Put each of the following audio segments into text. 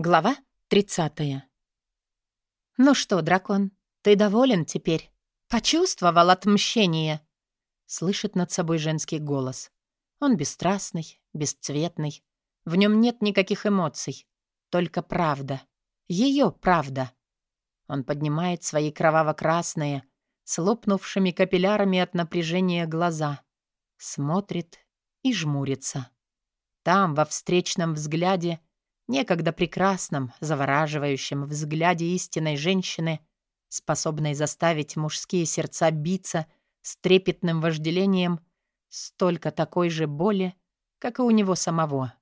Глава 30. «Ну что, дракон, ты доволен теперь? Почувствовал отмщение?» Слышит над собой женский голос. Он бесстрастный, бесцветный. В нем нет никаких эмоций. Только правда. Ее правда. Он поднимает свои кроваво-красные, с лопнувшими капиллярами от напряжения глаза. Смотрит и жмурится. Там, во встречном взгляде, некогда прекрасном, завораживающем взгляде истинной женщины, способной заставить мужские сердца биться с трепетным вожделением, столько такой же боли, как и у него самого.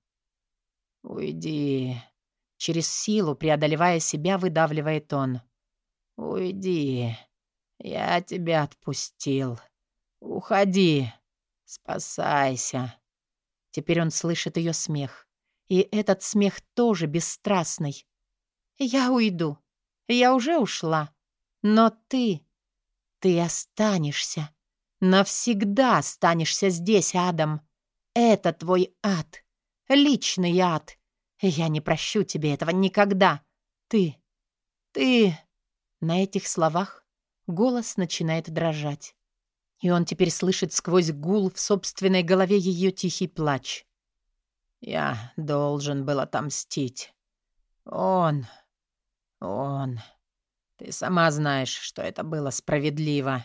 «Уйди», — через силу, преодолевая себя, выдавливает он. «Уйди, я тебя отпустил. Уходи, спасайся». Теперь он слышит ее смех. И этот смех тоже бесстрастный. «Я уйду. Я уже ушла. Но ты... Ты останешься. Навсегда останешься здесь, Адам. Это твой ад. Личный ад. Я не прощу тебе этого никогда. Ты... Ты...» На этих словах голос начинает дрожать. И он теперь слышит сквозь гул в собственной голове ее тихий плач. Я должен был отомстить. Он... он... Ты сама знаешь, что это было справедливо.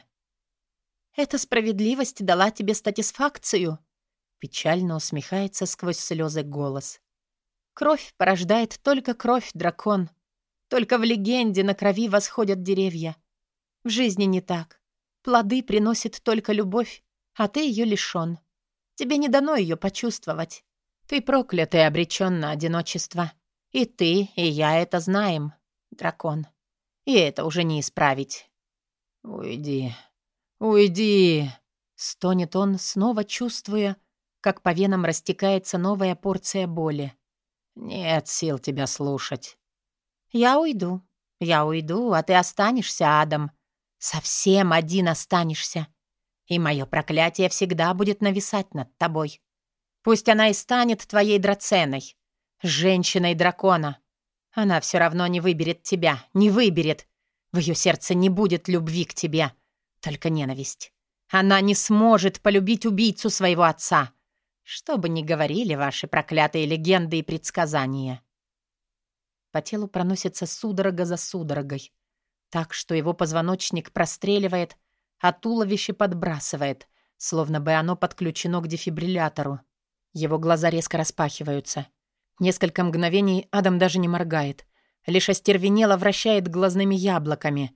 Эта справедливость дала тебе статисфакцию. Печально усмехается сквозь слезы голос. Кровь порождает только кровь, дракон. Только в легенде на крови восходят деревья. В жизни не так. Плоды приносит только любовь, а ты ее лишён. Тебе не дано ее почувствовать. Ты проклят и обречен на одиночество. И ты, и я это знаем, дракон. И это уже не исправить. Уйди, уйди, стонет он, снова чувствуя, как по венам растекается новая порция боли. Нет сил тебя слушать. Я уйду, я уйду, а ты останешься, Адам. Совсем один останешься. И мое проклятие всегда будет нависать над тобой. Пусть она и станет твоей драценой, женщиной дракона. Она все равно не выберет тебя, не выберет. В ее сердце не будет любви к тебе, только ненависть. Она не сможет полюбить убийцу своего отца, что бы ни говорили ваши проклятые легенды и предсказания. По телу проносится судорога за судорогой, так что его позвоночник простреливает, а туловище подбрасывает, словно бы оно подключено к дефибриллятору. Его глаза резко распахиваются. Несколько мгновений Адам даже не моргает. Лишь остервенело вращает глазными яблоками,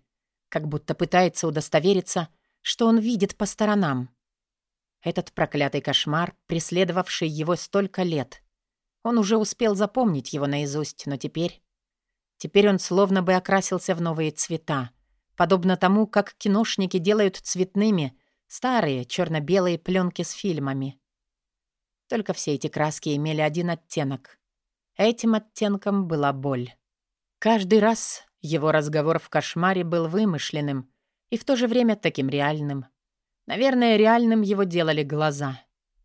как будто пытается удостовериться, что он видит по сторонам. Этот проклятый кошмар, преследовавший его столько лет. Он уже успел запомнить его наизусть, но теперь... Теперь он словно бы окрасился в новые цвета, подобно тому, как киношники делают цветными старые черно-белые пленки с фильмами. Только все эти краски имели один оттенок. Этим оттенком была боль. Каждый раз его разговор в кошмаре был вымышленным и в то же время таким реальным. Наверное, реальным его делали глаза.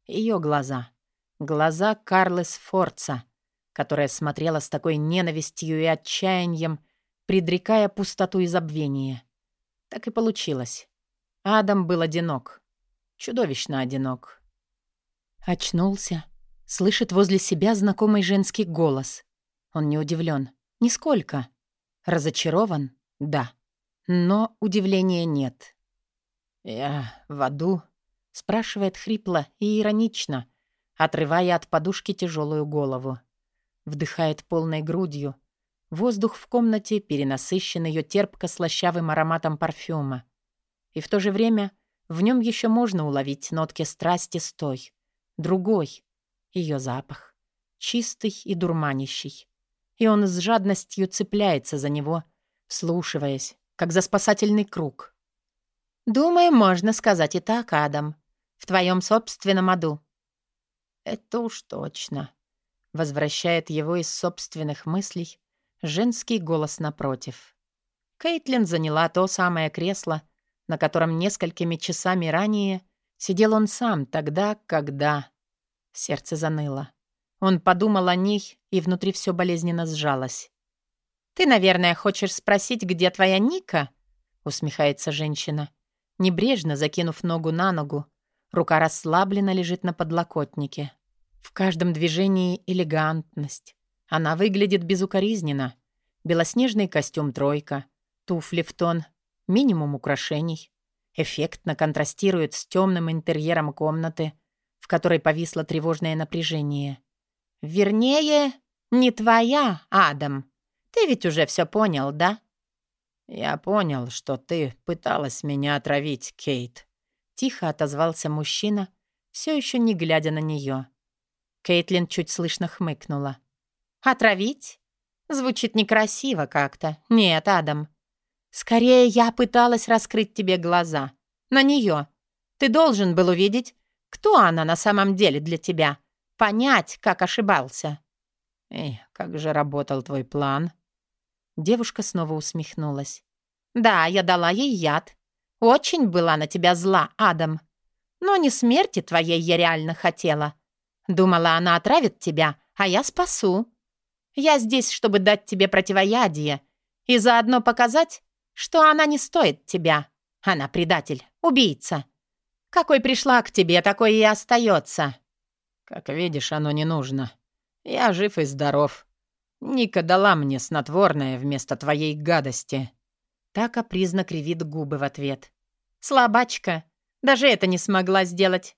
Ее глаза. Глаза Карлес Форца, которая смотрела с такой ненавистью и отчаянием, предрекая пустоту и забвение. Так и получилось. Адам был одинок. Чудовищно одинок. Очнулся. Слышит возле себя знакомый женский голос. Он не удивлен. Нисколько. Разочарован? Да. Но удивления нет. «Я в аду?» — спрашивает хрипло и иронично, отрывая от подушки тяжелую голову. Вдыхает полной грудью. Воздух в комнате перенасыщен ее терпко-слащавым ароматом парфюма. И в то же время в нем еще можно уловить нотки страсти с той, другой. Ее запах. Чистый и дурманящий. И он с жадностью цепляется за него, слушаясь, как за спасательный круг. «Думаю, можно сказать и так, Адам. В твоем собственном аду». «Это уж точно», — возвращает его из собственных мыслей женский голос напротив. Кейтлин заняла то самое кресло, на котором несколькими часами ранее Сидел он сам тогда, когда... Сердце заныло. Он подумал о ней, и внутри все болезненно сжалось. «Ты, наверное, хочешь спросить, где твоя Ника?» — усмехается женщина. Небрежно закинув ногу на ногу, рука расслабленно лежит на подлокотнике. В каждом движении элегантность. Она выглядит безукоризненно. Белоснежный костюм «тройка», туфли в тон, минимум украшений. Эффектно контрастирует с темным интерьером комнаты, в которой повисло тревожное напряжение. «Вернее, не твоя, Адам. Ты ведь уже все понял, да?» «Я понял, что ты пыталась меня отравить, Кейт», — тихо отозвался мужчина, все еще не глядя на нее. Кейтлин чуть слышно хмыкнула. «Отравить? Звучит некрасиво как-то. Нет, Адам. Скорее, я пыталась раскрыть тебе глаза. На нее. Ты должен был увидеть, кто она на самом деле для тебя. Понять, как ошибался». «Эй, как же работал твой план?» Девушка снова усмехнулась. «Да, я дала ей яд. Очень была на тебя зла, Адам. Но не смерти твоей я реально хотела. Думала, она отравит тебя, а я спасу. Я здесь, чтобы дать тебе противоядие и заодно показать, что она не стоит тебя. Она предатель, убийца. Какой пришла к тебе, такой и остается. Как видишь, оно не нужно. Я жив и здоров. Ника дала мне снотворное вместо твоей гадости». Так капризно кривит губы в ответ. «Слабачка. Даже это не смогла сделать.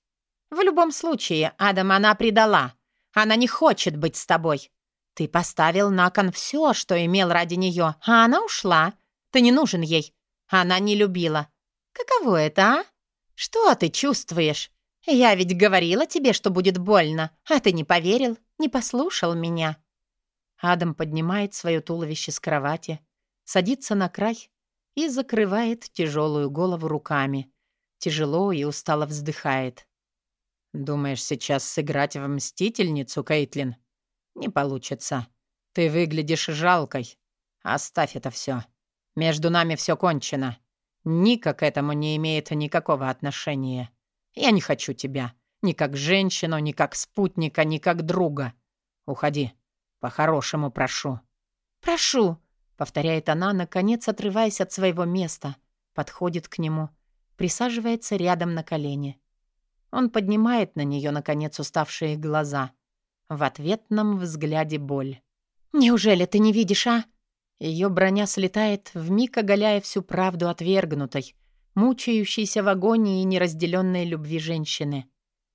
В любом случае, Адам она предала. Она не хочет быть с тобой. Ты поставил на кон все, что имел ради нее, а она ушла. Ты не нужен ей. Она не любила. Каково это, а? Что ты чувствуешь? Я ведь говорила тебе, что будет больно, а ты не поверил, не послушал меня». Адам поднимает свое туловище с кровати, садится на край и закрывает тяжелую голову руками. Тяжело и устало вздыхает. «Думаешь, сейчас сыграть в мстительницу, Кейтлин? Не получится. Ты выглядишь жалкой. Оставь это все. Между нами все кончено. Ника к этому не имеет никакого отношения. Я не хочу тебя. Ни как женщину, ни как спутника, ни как друга. Уходи. По-хорошему прошу». «Прошу», — повторяет она, наконец отрываясь от своего места, подходит к нему, присаживается рядом на колени. Он поднимает на нее, наконец, уставшие глаза. В ответном взгляде боль. «Неужели ты не видишь, а?» Ее броня слетает, вмиг оголяя всю правду отвергнутой, мучающейся в агонии и неразделенной любви женщины.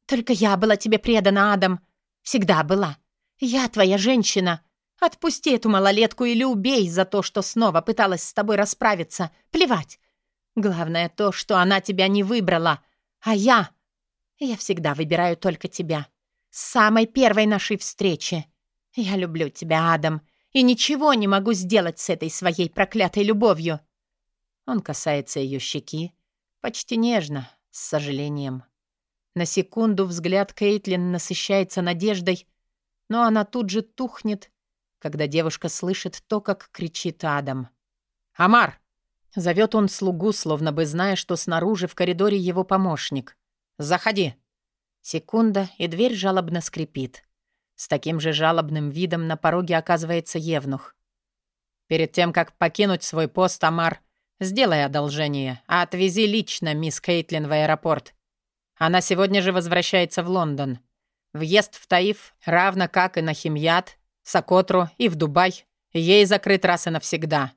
«Только я была тебе предана, Адам. Всегда была. Я твоя женщина. Отпусти эту малолетку или убей за то, что снова пыталась с тобой расправиться. Плевать. Главное то, что она тебя не выбрала. А я... Я всегда выбираю только тебя. С самой первой нашей встречи. Я люблю тебя, Адам, и ничего не могу сделать с этой своей проклятой любовью». Он касается ее щеки, почти нежно, с сожалением. На секунду взгляд Кейтлин насыщается надеждой, но она тут же тухнет, когда девушка слышит то, как кричит Адам. «Амар!» — зовет он слугу, словно бы зная, что снаружи в коридоре его помощник. «Заходи!» Секунда, и дверь жалобно скрипит. С таким же жалобным видом на пороге оказывается Евнух. «Перед тем, как покинуть свой пост, Амар, сделай одолжение, а отвези лично мисс Кейтлин в аэропорт. Она сегодня же возвращается в Лондон. Въезд в Таиф, равно как и на Химьят, Сокотру и в Дубай, ей закрыт раз и навсегда».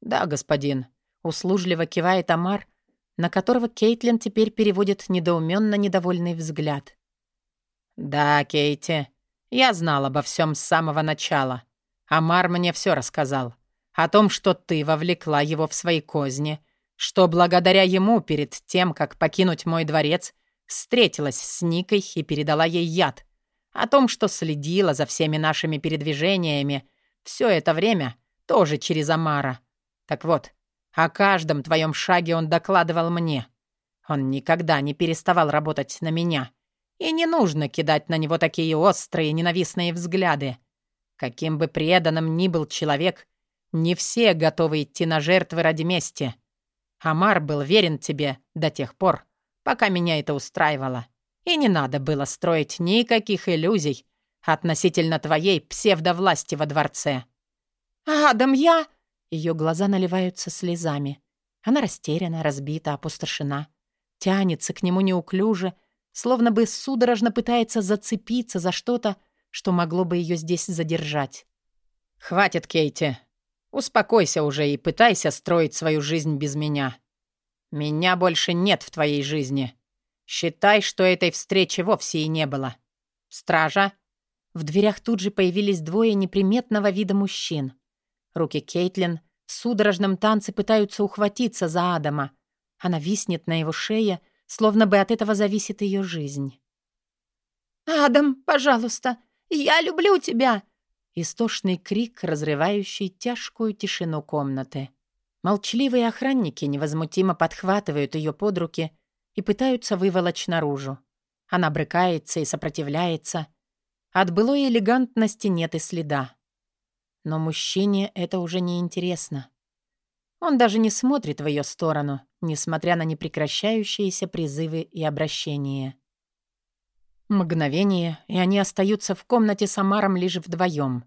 «Да, господин», — услужливо кивает Амар, на которого Кейтлин теперь переводит недоуменно недовольный взгляд. «Да, Кейти, я знал обо всем с самого начала. Амар мне все рассказал. О том, что ты вовлекла его в свои козни, что благодаря ему перед тем, как покинуть мой дворец, встретилась с Никой и передала ей яд. О том, что следила за всеми нашими передвижениями все это время тоже через Амара. Так вот, о каждом твоем шаге он докладывал мне. Он никогда не переставал работать на меня. И не нужно кидать на него такие острые, ненавистные взгляды. Каким бы преданным ни был человек, не все готовы идти на жертвы ради мести. Амар был верен тебе до тех пор, пока меня это устраивало. И не надо было строить никаких иллюзий, относительно твоей псевдовласти во дворце». «Адам, я...» Ее глаза наливаются слезами. Она растеряна, разбита, опустошена. Тянется к нему неуклюже, словно бы судорожно пытается зацепиться за что-то, что могло бы ее здесь задержать. «Хватит, Кейти. Успокойся уже и пытайся строить свою жизнь без меня. Меня больше нет в твоей жизни. Считай, что этой встречи вовсе и не было. Стража!» В дверях тут же появились двое неприметного вида мужчин. Руки Кейтлин в судорожном танце пытаются ухватиться за Адама. Она виснет на его шее, словно бы от этого зависит ее жизнь. «Адам, пожалуйста, я люблю тебя!» Истошный крик, разрывающий тяжкую тишину комнаты. Молчаливые охранники невозмутимо подхватывают ее под руки и пытаются выволочь наружу. Она брыкается и сопротивляется. От былой элегантности нет и следа. Но мужчине это уже не интересно. Он даже не смотрит в ее сторону, несмотря на непрекращающиеся призывы и обращения. Мгновение, и они остаются в комнате с Амаром лишь вдвоем.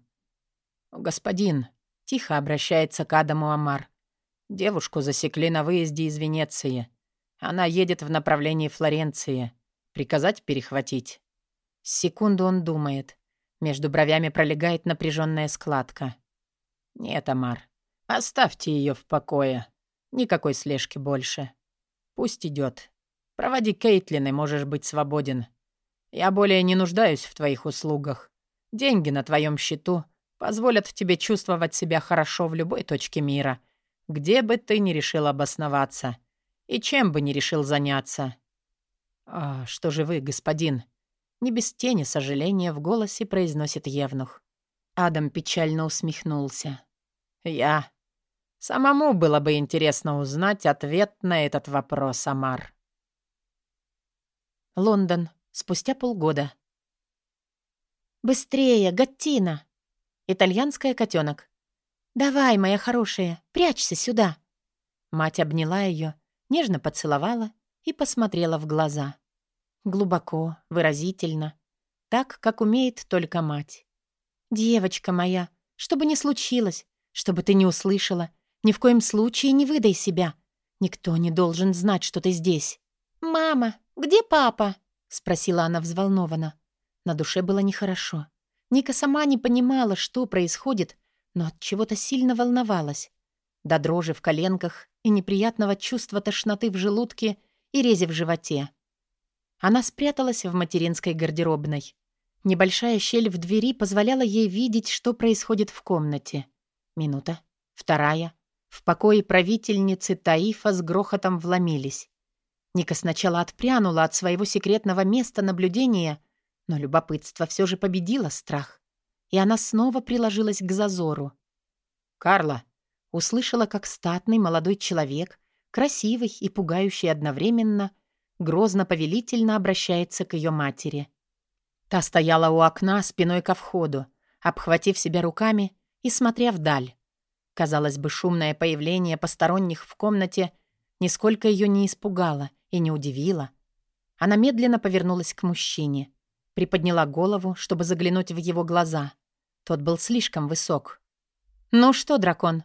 «Господин», — тихо обращается к Адаму Амар, — «девушку засекли на выезде из Венеции. Она едет в направлении Флоренции. Приказать перехватить?» Секунду он думает. Между бровями пролегает напряженная складка. «Нет, Амар, оставьте ее в покое. Никакой слежки больше. Пусть идет. Проводи Кейтлин, и можешь быть свободен. Я более не нуждаюсь в твоих услугах. Деньги на твоем счету позволят тебе чувствовать себя хорошо в любой точке мира, где бы ты ни решил обосноваться и чем бы ни решил заняться. «А что же вы, господин?» Не без тени сожаления в голосе произносит Евнух. Адам печально усмехнулся. «Я...» Самому было бы интересно узнать ответ на этот вопрос, Амар. Лондон. Спустя полгода. «Быстрее, Гаттина!» Итальянская котенок. «Давай, моя хорошая, прячься сюда!» Мать обняла ее, нежно поцеловала и посмотрела в глаза. Глубоко, выразительно, так, как умеет только мать. «Девочка моя, что бы ни случилось, что бы ты ни услышала, ни в коем случае не выдай себя. Никто не должен знать, что ты здесь». «Мама, где папа?» — спросила она взволнованно. На душе было нехорошо. Ника сама не понимала, что происходит, но от чего-то сильно волновалась. До дрожи в коленках и неприятного чувства тошноты в желудке и рези в животе. Она спряталась в материнской гардеробной. Небольшая щель в двери позволяла ей видеть, что происходит в комнате. Минута, вторая. В покое правительницы Таифа с грохотом вломились. Ника сначала отпрянула от своего секретного места наблюдения, но любопытство все же победило страх, и она снова приложилась к зазору. «Карла!» услышала, как статный молодой человек, красивый и пугающий одновременно, грозно-повелительно обращается к ее матери. Та стояла у окна спиной ко входу, обхватив себя руками и смотря вдаль. Казалось бы, шумное появление посторонних в комнате нисколько ее не испугало — и не удивила. Она медленно повернулась к мужчине, приподняла голову, чтобы заглянуть в его глаза. Тот был слишком высок. «Ну что, дракон,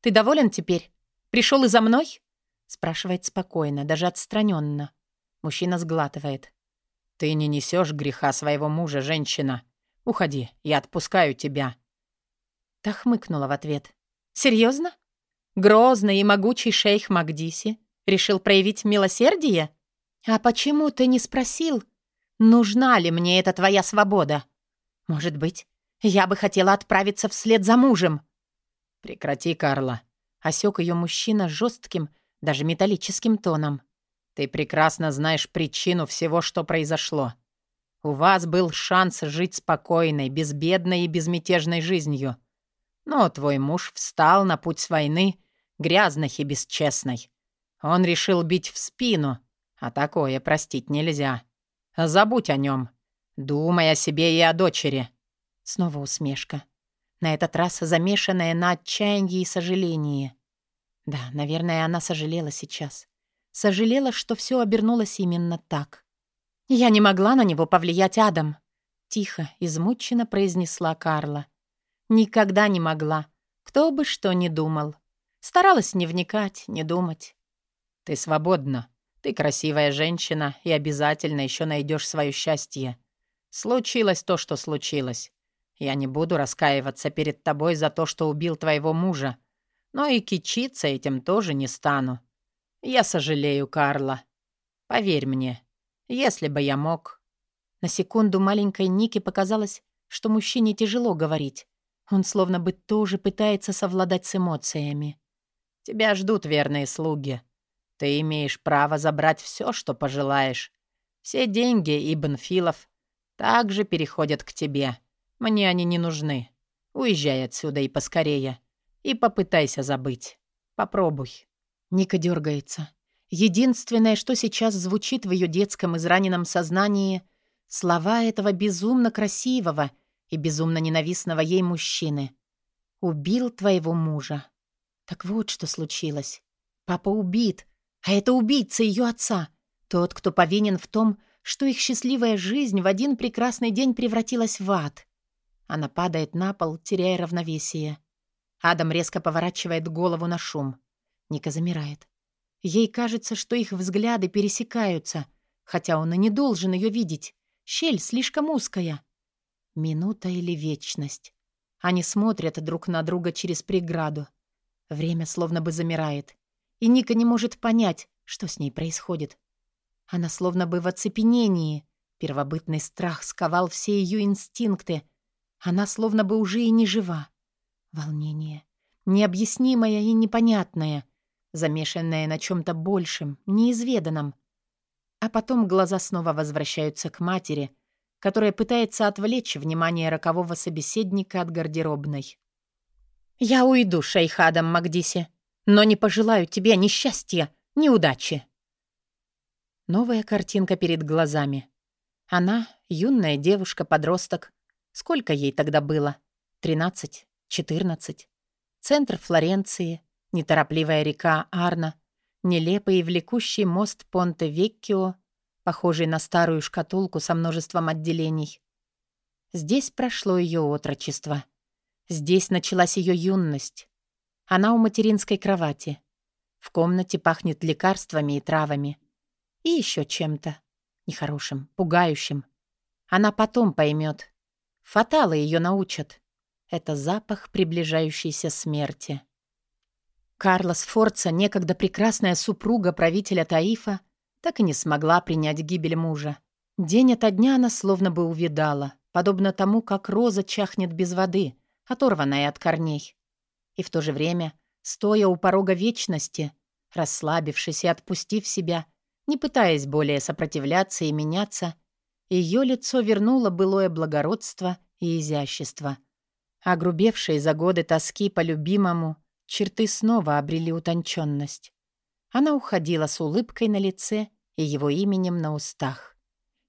ты доволен теперь? Пришел и за мной?» спрашивает спокойно, даже отстраненно. Мужчина сглатывает. «Ты не несешь греха своего мужа, женщина. Уходи, я отпускаю тебя». Та хмыкнула в ответ. «Серьезно? Грозный и могучий шейх Магдиси Решил проявить милосердие? А почему ты не спросил, нужна ли мне эта твоя свобода? Может быть, я бы хотела отправиться вслед за мужем. Прекрати, Карла. Осек ее мужчина жестким, даже металлическим тоном. Ты прекрасно знаешь причину всего, что произошло. У вас был шанс жить спокойной, безбедной и безмятежной жизнью. Но твой муж встал на путь войны, грязной и бесчестной. Он решил бить в спину, а такое простить нельзя. Забудь о нем. Думай о себе и о дочери». Снова усмешка. На этот раз замешанная на отчаянии и сожалении. Да, наверное, она сожалела сейчас. Сожалела, что все обернулось именно так. «Я не могла на него повлиять, Адам. Тихо, измученно произнесла Карла. Никогда не могла. Кто бы что ни думал. Старалась не вникать, не думать. Ты свободна. Ты красивая женщина и обязательно еще найдешь свое счастье. Случилось то, что случилось. Я не буду раскаиваться перед тобой за то, что убил твоего мужа. Но и кичиться этим тоже не стану. Я сожалею, Карла. Поверь мне, если бы я мог... На секунду маленькой Нике показалось, что мужчине тяжело говорить. Он словно бы тоже пытается совладать с эмоциями. Тебя ждут верные слуги. Ты имеешь право забрать все, что пожелаешь. Все деньги Ибн Филов также переходят к тебе. Мне они не нужны. Уезжай отсюда и поскорее. И попытайся забыть. Попробуй». Ника дергается. Единственное, что сейчас звучит в ее детском израненном сознании — слова этого безумно красивого и безумно ненавистного ей мужчины. «Убил твоего мужа». Так вот, что случилось. Папа убит, а это убийца ее отца. Тот, кто повинен в том, что их счастливая жизнь в один прекрасный день превратилась в ад. Она падает на пол, теряя равновесие. Адам резко поворачивает голову на шум. Ника замирает. Ей кажется, что их взгляды пересекаются, хотя он и не должен ее видеть. Щель слишком узкая. Минута или вечность. Они смотрят друг на друга через преграду. Время словно бы замирает. И Ника не может понять, что с ней происходит. Она словно бы в оцепенении. Первобытный страх сковал все ее инстинкты — она словно бы уже и не жива. Волнение. Необъяснимое и непонятное, замешанное на чем-то большем, неизведанном. А потом глаза снова возвращаются к матери, которая пытается отвлечь внимание рокового собеседника от гардеробной. «Я уйду, шейх Адам Магдиси, но не пожелаю тебе ни счастья, ни удачи». Новая картинка перед глазами. Она, юная девушка-подросток, Сколько ей тогда было? Тринадцать? Четырнадцать? Центр Флоренции, неторопливая река Арна, нелепый и влекущий мост Понте-Веккио, похожий на старую шкатулку со множеством отделений. Здесь прошло ее отрочество. Здесь началась ее юность. Она у материнской кровати. В комнате пахнет лекарствами и травами. И еще чем-то. Нехорошим, пугающим. Она потом поймет. Фаталы ее научат. Это запах приближающейся смерти. Карлос Форца, некогда прекрасная супруга правителя Таифа, так и не смогла принять гибель мужа. День ото дня она словно бы увидала, подобно тому, как роза чахнет без воды, оторванная от корней. И в то же время, стоя у порога вечности, расслабившись и отпустив себя, не пытаясь более сопротивляться и меняться, ее лицо вернуло былое благородство и изящество. Огрубевшие за годы тоски по любимому, черты снова обрели утонченность. Она уходила с улыбкой на лице и его именем на устах.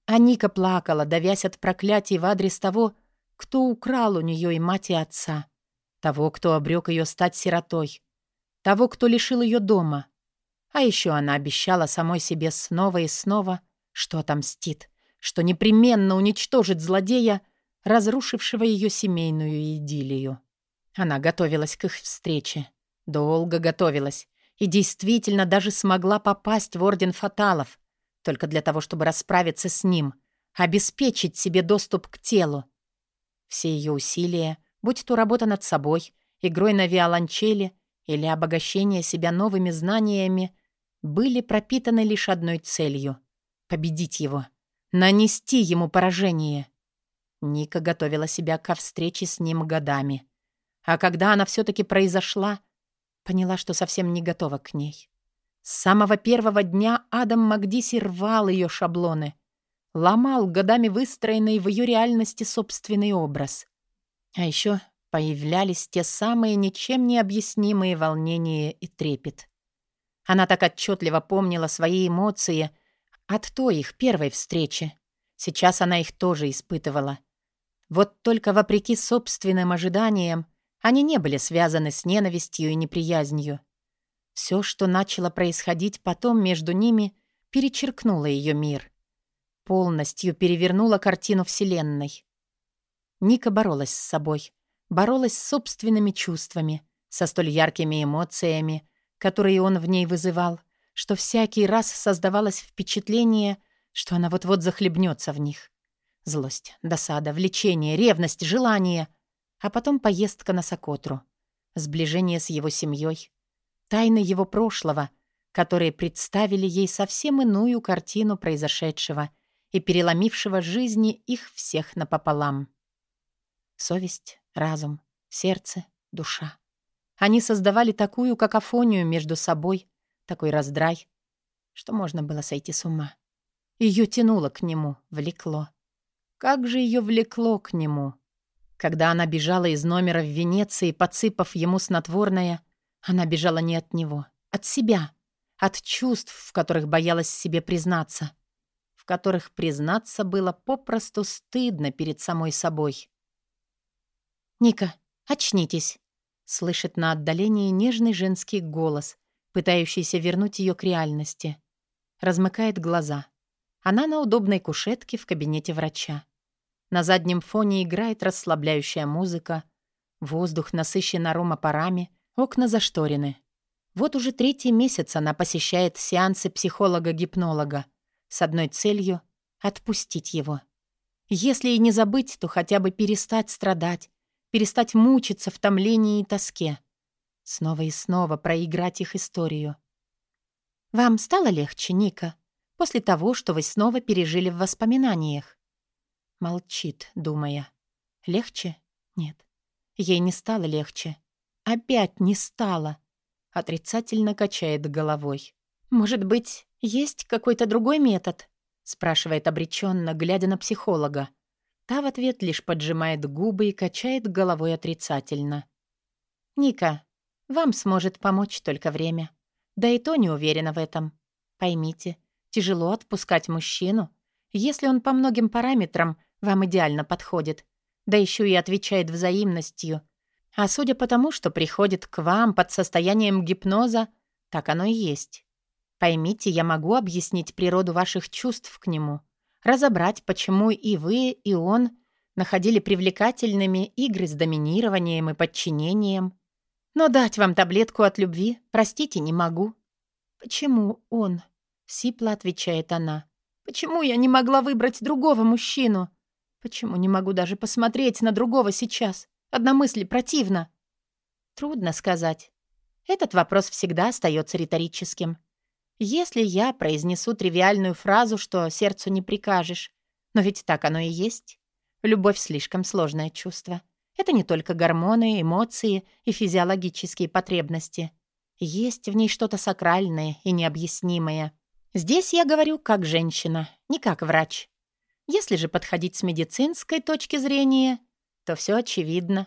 А Ника плакала, давясь от проклятий в адрес того, кто украл у нее и мать, и отца, того, кто обрек ее стать сиротой, того, кто лишил ее дома. А еще она обещала самой себе снова и снова, что отомстит, что непременно уничтожит злодея, разрушившего ее семейную идиллию. Она готовилась к их встрече. Долго готовилась. И действительно даже смогла попасть в Орден Фаталов. Только для того, чтобы расправиться с ним. Обеспечить себе доступ к телу. Все ее усилия, будь то работа над собой, игрой на виолончели или обогащение себя новыми знаниями, были пропитаны лишь одной целью — победить его — Нанести ему поражение. Ника готовила себя ко встрече с ним годами. А когда она все-таки произошла, поняла, что совсем не готова к ней. С самого первого дня Адам Макдиси рвал ее шаблоны, ломал годами выстроенный в ее реальности собственный образ. А еще появлялись те самые ничем не объяснимые волнения и трепет. Она так отчетливо помнила свои эмоции — от той их первой встречи. Сейчас она их тоже испытывала. Вот только вопреки собственным ожиданиям, они не были связаны с ненавистью и неприязнью. Все, что начало происходить потом между ними, перечеркнуло ее мир. Полностью перевернуло картину Вселенной. Ника боролась с собой, боролась с собственными чувствами, со столь яркими эмоциями, которые он в ней вызывал, что всякий раз создавалось впечатление, что она вот-вот захлебнется в них. Злость, досада, влечение, ревность, желание. А потом поездка на Сокотру. Сближение с его семьей. Тайны его прошлого, которые представили ей совсем иную картину произошедшего и переломившего жизни их всех напополам. Совесть, разум, сердце, душа. Они создавали такую какофонию между собой, такой раздрай, что можно было сойти с ума. Ее тянуло к нему, влекло. Как же ее влекло к нему! Когда она бежала из номера в Венеции, подсыпав ему снотворное, она бежала не от него, от себя, от чувств, в которых боялась себе признаться, в которых признаться было попросту стыдно перед самой собой. «Ника, очнитесь!» — слышит на отдалении нежный женский голос, пытающийся вернуть ее к реальности. Размыкает глаза. Она на удобной кушетке в кабинете врача. На заднем фоне играет расслабляющая музыка. Воздух насыщен аромапарами, окна зашторены. Вот уже третий месяц она посещает сеансы психолога-гипнолога с одной целью — отпустить его. Если и не забыть, то хотя бы перестать страдать, перестать мучиться в томлении и тоске. Снова и снова проиграть их историю. «Вам стало легче, Ника, после того, что вы снова пережили в воспоминаниях?» Молчит, думая. Легче? Нет. Ей не стало легче. Опять не стало. Отрицательно качает головой. «Может быть, есть какой-то другой метод?» спрашивает обреченно, глядя на психолога. Та в ответ лишь поджимает губы и качает головой отрицательно. «Ника, вам сможет помочь только время. Да и то не уверена в этом. Поймите, тяжело отпускать мужчину, если он по многим параметрам вам идеально подходит. Да еще и отвечает взаимностью. А судя по тому, что приходит к вам под состоянием гипноза, так оно и есть. Поймите, я могу объяснить природу ваших чувств к нему, разобрать, почему и вы, и он находили привлекательными игры с доминированием и подчинением. Но дать вам таблетку от любви, простите, не могу. «Почему он?» — сипло отвечает она. «Почему я не могла выбрать другого мужчину? Почему не могу даже посмотреть на другого сейчас? Одна мысль противна. Трудно сказать. Этот вопрос всегда остается риторическим. Если я произнесу тривиальную фразу, что сердцу не прикажешь, но ведь так оно и есть. Любовь слишком сложное чувство. Это не только гормоны, эмоции и физиологические потребности. Есть в ней что-то сакральное и необъяснимое. Здесь я говорю как женщина, не как врач. Если же подходить с медицинской точки зрения, то все очевидно.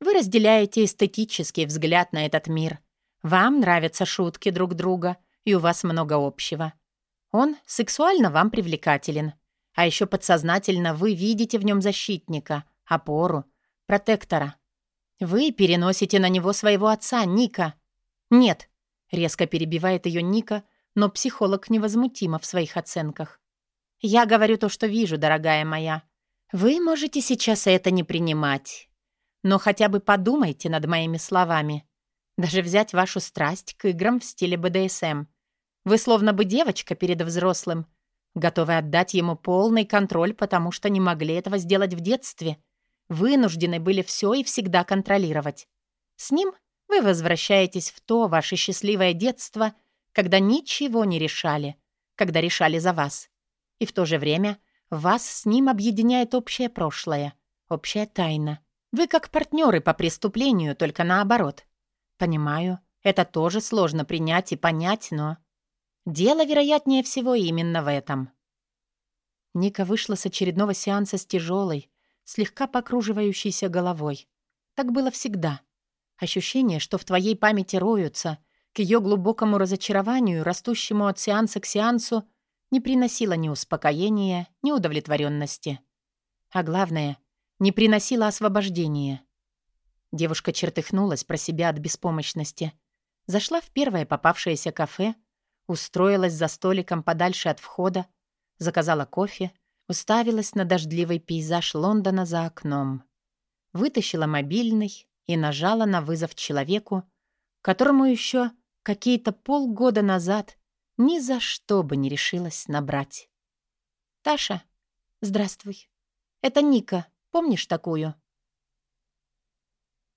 Вы разделяете эстетический взгляд на этот мир. Вам нравятся шутки друг друга, и у вас много общего. Он сексуально вам привлекателен. А еще подсознательно вы видите в нем защитника, опору, протектора. Вы переносите на него своего отца, Ника. Нет, резко перебивает ее Ника, но психолог невозмутима в своих оценках. Я говорю то, что вижу, дорогая моя. Вы можете сейчас это не принимать. Но хотя бы подумайте над моими словами. Даже взять вашу страсть к играм в стиле БДСМ. Вы словно бы девочка перед взрослым, готовы отдать ему полный контроль, потому что не могли этого сделать в детстве. Вынуждены были все и всегда контролировать. С ним вы возвращаетесь в то ваше счастливое детство, когда ничего не решали, когда решали за вас. И в то же время вас с ним объединяет общее прошлое, общая тайна. Вы как партнеры по преступлению, только наоборот. Понимаю, это тоже сложно принять и понять, но... Дело, вероятнее всего, именно в этом. Ника вышла с очередного сеанса с тяжелой, слегка покруживающейся головой. Так было всегда. Ощущение, что в твоей памяти роются, к ее глубокому разочарованию, растущему от сеанса к сеансу, не приносила ни успокоения, ни удовлетворенности. А главное, не приносила освобождения. Девушка чертыхнулась про себя от беспомощности. Зашла в первое попавшееся кафе, устроилась за столиком подальше от входа, заказала кофе, уставилась на дождливый пейзаж Лондона за окном. вытащила мобильный и нажала на вызов человеку, которому еще какие-то полгода назад ни за что бы не решилась набрать. «Таша, здравствуй. Это Ника. Помнишь такую?»